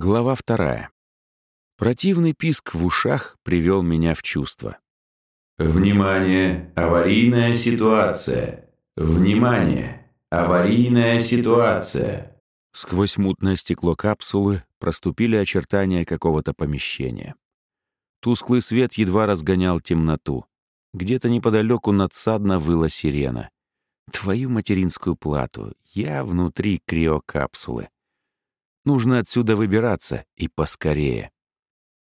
Глава вторая. Противный писк в ушах привел меня в чувство. Внимание! Аварийная ситуация! Внимание! Аварийная ситуация! Сквозь мутное стекло капсулы проступили очертания какого-то помещения. Тусклый свет едва разгонял темноту. Где-то неподалеку надсадно выла сирена. Твою материнскую плату, я внутри криокапсулы. Нужно отсюда выбираться, и поскорее.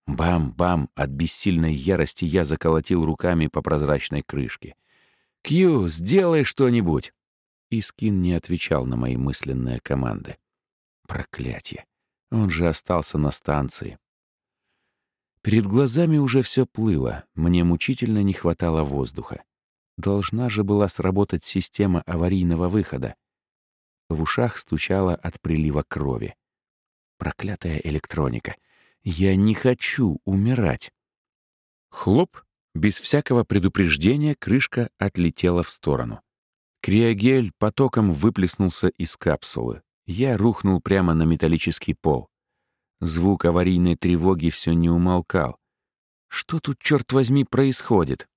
Бам-бам, от бессильной ярости я заколотил руками по прозрачной крышке. «Кью, сделай что-нибудь!» Искин не отвечал на мои мысленные команды. Проклятье! Он же остался на станции. Перед глазами уже все плыло, мне мучительно не хватало воздуха. Должна же была сработать система аварийного выхода. В ушах стучало от прилива крови. Проклятая электроника. Я не хочу умирать. Хлоп, без всякого предупреждения, крышка отлетела в сторону. Криогель потоком выплеснулся из капсулы. Я рухнул прямо на металлический пол. Звук аварийной тревоги все не умолкал. Что тут, черт возьми, происходит?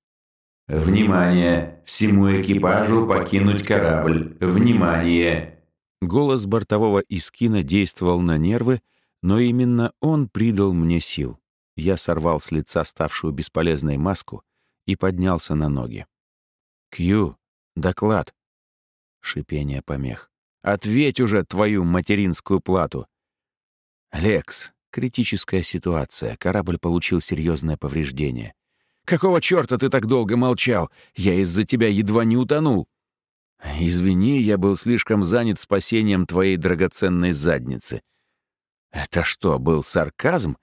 «Внимание! Всему экипажу покинуть корабль! Внимание!» Голос бортового Искина действовал на нервы, но именно он придал мне сил. Я сорвал с лица ставшую бесполезной маску и поднялся на ноги. «Кью, доклад!» Шипение помех. «Ответь уже твою материнскую плату!» «Лекс, критическая ситуация. Корабль получил серьезное повреждение. Какого черта ты так долго молчал? Я из-за тебя едва не утонул!» «Извини, я был слишком занят спасением твоей драгоценной задницы». «Это что, был сарказм?»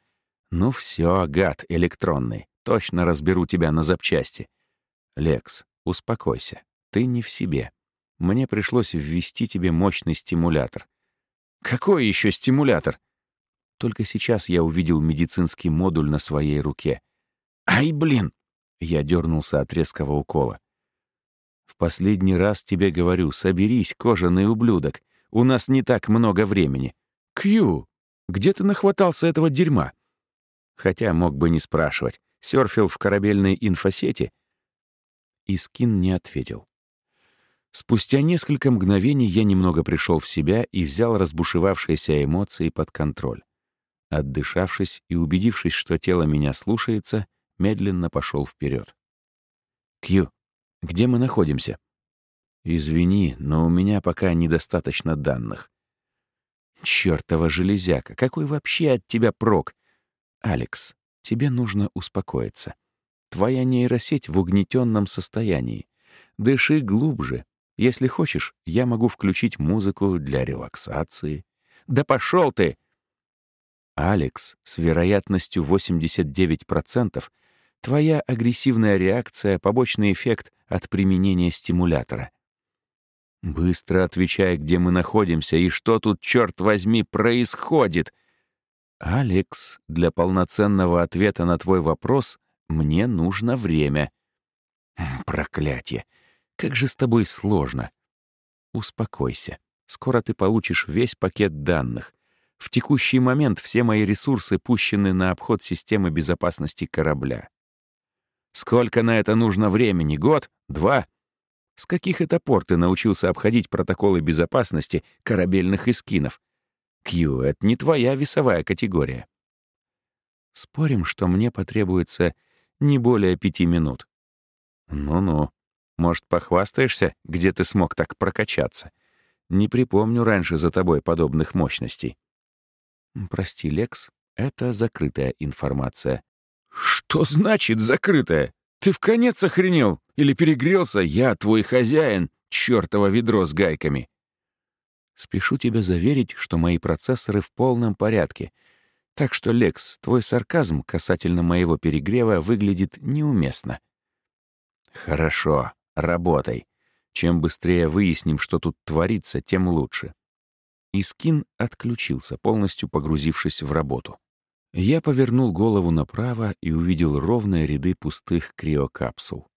«Ну все, гад электронный, точно разберу тебя на запчасти». «Лекс, успокойся, ты не в себе. Мне пришлось ввести тебе мощный стимулятор». «Какой еще стимулятор?» Только сейчас я увидел медицинский модуль на своей руке. «Ай, блин!» Я дернулся от резкого укола. В последний раз тебе говорю, соберись, кожаный ублюдок. У нас не так много времени. Кью, где ты нахватался этого дерьма? Хотя мог бы не спрашивать. Сёрфил в корабельной инфосети? Искин не ответил. Спустя несколько мгновений я немного пришел в себя и взял разбушевавшиеся эмоции под контроль. Отдышавшись и убедившись, что тело меня слушается, медленно пошел вперед. «Кью, где мы находимся?» «Извини, но у меня пока недостаточно данных». «Чёртова железяка! Какой вообще от тебя прок?» «Алекс, тебе нужно успокоиться. Твоя нейросеть в угнетенном состоянии. Дыши глубже. Если хочешь, я могу включить музыку для релаксации». «Да пошел ты!» Алекс с вероятностью 89% Твоя агрессивная реакция — побочный эффект от применения стимулятора. Быстро отвечай, где мы находимся и что тут, черт возьми, происходит. Алекс, для полноценного ответа на твой вопрос мне нужно время. Проклятие! Как же с тобой сложно. Успокойся. Скоро ты получишь весь пакет данных. В текущий момент все мои ресурсы пущены на обход системы безопасности корабля. Сколько на это нужно времени? Год? Два? С каких это пор ты научился обходить протоколы безопасности корабельных эскинов? Кью, это не твоя весовая категория. Спорим, что мне потребуется не более пяти минут. Ну-ну. Может, похвастаешься, где ты смог так прокачаться? Не припомню раньше за тобой подобных мощностей. Прости, Лекс, это закрытая информация. «Что значит закрытая? Ты в конец охренел? Или перегрелся? Я твой хозяин, чертово ведро с гайками!» Спешу тебя заверить, что мои процессоры в полном порядке. Так что, Лекс, твой сарказм касательно моего перегрева выглядит неуместно. Хорошо, работай. Чем быстрее выясним, что тут творится, тем лучше. Искин отключился, полностью погрузившись в работу. Я повернул голову направо и увидел ровные ряды пустых криокапсул.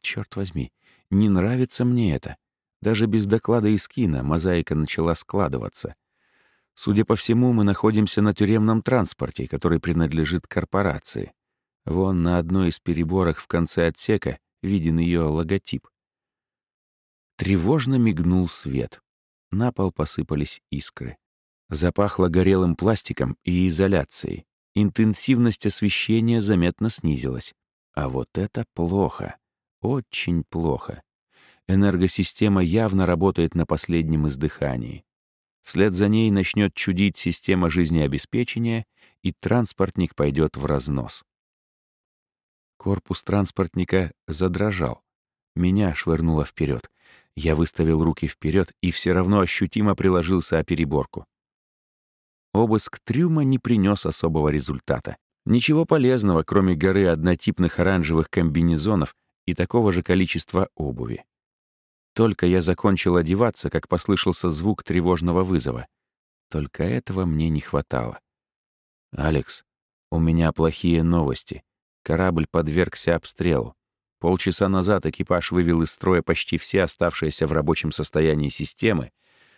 Черт возьми, не нравится мне это. Даже без доклада из кино мозаика начала складываться. Судя по всему, мы находимся на тюремном транспорте, который принадлежит корпорации. Вон на одной из переборок в конце отсека виден ее логотип. Тревожно мигнул свет. На пол посыпались искры. Запахло горелым пластиком и изоляцией. Интенсивность освещения заметно снизилась. А вот это плохо. Очень плохо. Энергосистема явно работает на последнем издыхании. Вслед за ней начнет чудить система жизнеобеспечения, и транспортник пойдет в разнос. Корпус транспортника задрожал. Меня швырнуло вперед. Я выставил руки вперед и все равно ощутимо приложился о переборку. Обыск трюма не принес особого результата. Ничего полезного, кроме горы однотипных оранжевых комбинезонов и такого же количества обуви. Только я закончил одеваться, как послышался звук тревожного вызова. Только этого мне не хватало. «Алекс, у меня плохие новости. Корабль подвергся обстрелу. Полчаса назад экипаж вывел из строя почти все оставшиеся в рабочем состоянии системы,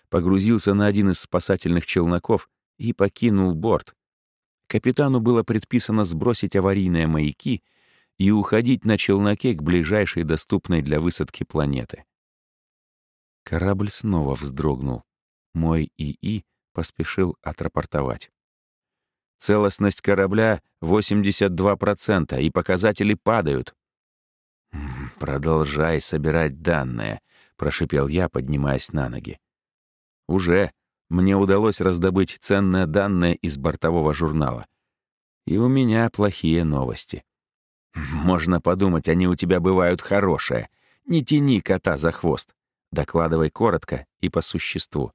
погрузился на один из спасательных челноков и покинул борт. Капитану было предписано сбросить аварийные маяки и уходить на челноке к ближайшей доступной для высадки планеты. Корабль снова вздрогнул. Мой ИИ поспешил отрапортовать. Целостность корабля 82%, и показатели падают. «Продолжай собирать данные», — прошипел я, поднимаясь на ноги. «Уже. Мне удалось раздобыть ценные данные из бортового журнала. И у меня плохие новости. Можно подумать, они у тебя бывают хорошие. Не тяни кота за хвост. Докладывай коротко и по существу.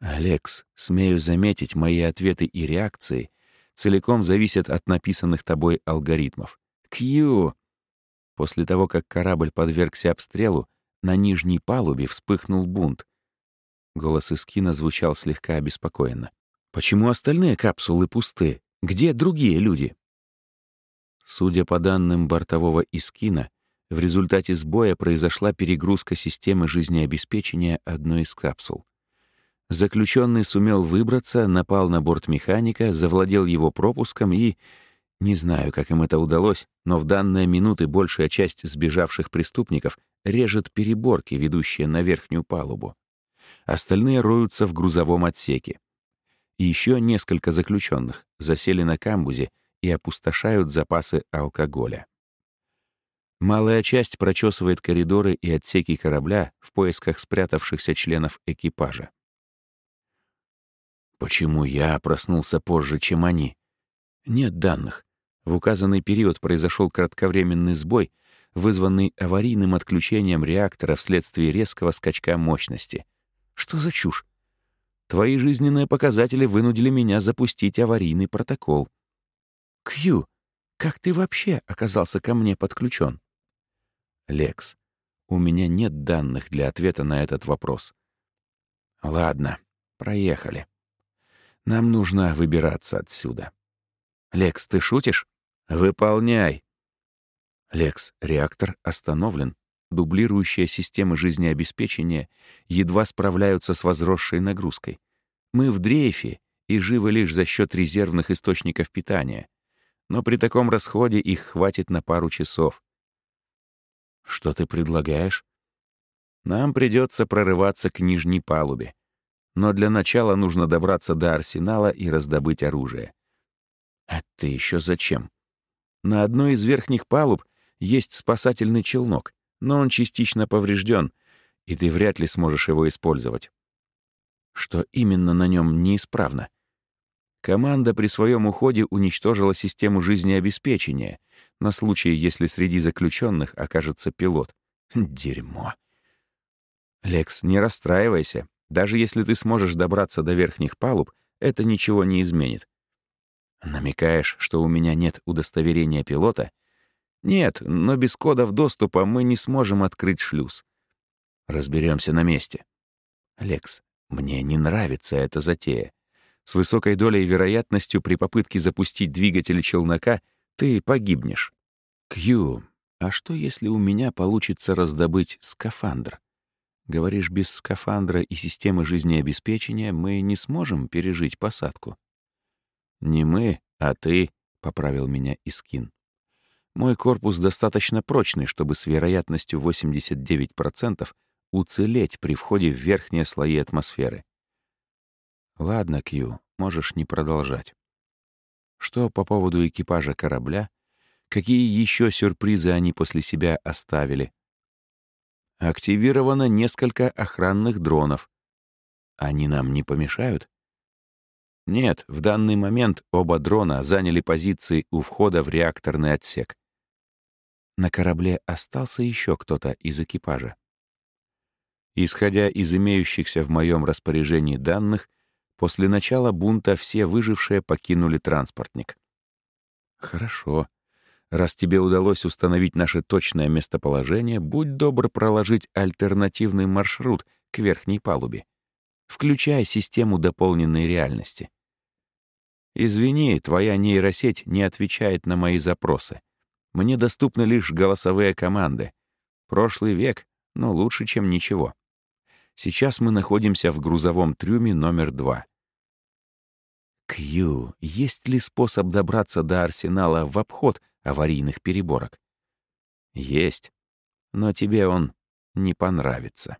Алекс, смею заметить, мои ответы и реакции целиком зависят от написанных тобой алгоритмов. Кью! После того, как корабль подвергся обстрелу, на нижней палубе вспыхнул бунт. Голос Искина звучал слегка обеспокоенно. «Почему остальные капсулы пусты? Где другие люди?» Судя по данным бортового Искина, в результате сбоя произошла перегрузка системы жизнеобеспечения одной из капсул. Заключенный сумел выбраться, напал на борт механика, завладел его пропуском и... Не знаю, как им это удалось, но в данные минуты большая часть сбежавших преступников режет переборки, ведущие на верхнюю палубу. Остальные роются в грузовом отсеке. И еще несколько заключенных засели на камбузе и опустошают запасы алкоголя. Малая часть прочесывает коридоры и отсеки корабля в поисках спрятавшихся членов экипажа. Почему я проснулся позже, чем они? Нет данных. В указанный период произошел кратковременный сбой, вызванный аварийным отключением реактора вследствие резкого скачка мощности. Что за чушь? Твои жизненные показатели вынудили меня запустить аварийный протокол. Кью, как ты вообще оказался ко мне подключен? Лекс, у меня нет данных для ответа на этот вопрос. Ладно, проехали. Нам нужно выбираться отсюда. Лекс, ты шутишь? Выполняй. Лекс, реактор остановлен. Дублирующие системы жизнеобеспечения едва справляются с возросшей нагрузкой. Мы в дрейфе и живы лишь за счет резервных источников питания. Но при таком расходе их хватит на пару часов. Что ты предлагаешь? Нам придется прорываться к нижней палубе. Но для начала нужно добраться до арсенала и раздобыть оружие. Это еще зачем? На одной из верхних палуб есть спасательный челнок, но он частично поврежден, и ты вряд ли сможешь его использовать. Что именно на нем неисправно? Команда при своем уходе уничтожила систему жизнеобеспечения — на случай, если среди заключенных окажется пилот. Дерьмо. Лекс, не расстраивайся. Даже если ты сможешь добраться до верхних палуб, это ничего не изменит. Намекаешь, что у меня нет удостоверения пилота? Нет, но без кодов доступа мы не сможем открыть шлюз. Разберемся на месте. Лекс, мне не нравится эта затея. С высокой долей вероятностью при попытке запустить двигатель челнока ты погибнешь. Кью, а что, если у меня получится раздобыть скафандр? Говоришь, без скафандра и системы жизнеобеспечения мы не сможем пережить посадку? Не мы, а ты, — поправил меня Искин. Мой корпус достаточно прочный, чтобы с вероятностью 89% уцелеть при входе в верхние слои атмосферы. Ладно, Кью, можешь не продолжать. Что по поводу экипажа корабля? Какие еще сюрпризы они после себя оставили? Активировано несколько охранных дронов. Они нам не помешают? Нет, в данный момент оба дрона заняли позиции у входа в реакторный отсек. На корабле остался еще кто-то из экипажа. Исходя из имеющихся в моем распоряжении данных, после начала бунта все выжившие покинули транспортник. Хорошо. Раз тебе удалось установить наше точное местоположение, будь добр проложить альтернативный маршрут к верхней палубе. Включай систему дополненной реальности. Извини, твоя нейросеть не отвечает на мои запросы. Мне доступны лишь голосовые команды. Прошлый век, но лучше, чем ничего. Сейчас мы находимся в грузовом трюме номер два. Кью, есть ли способ добраться до арсенала в обход аварийных переборок. Есть, но тебе он не понравится.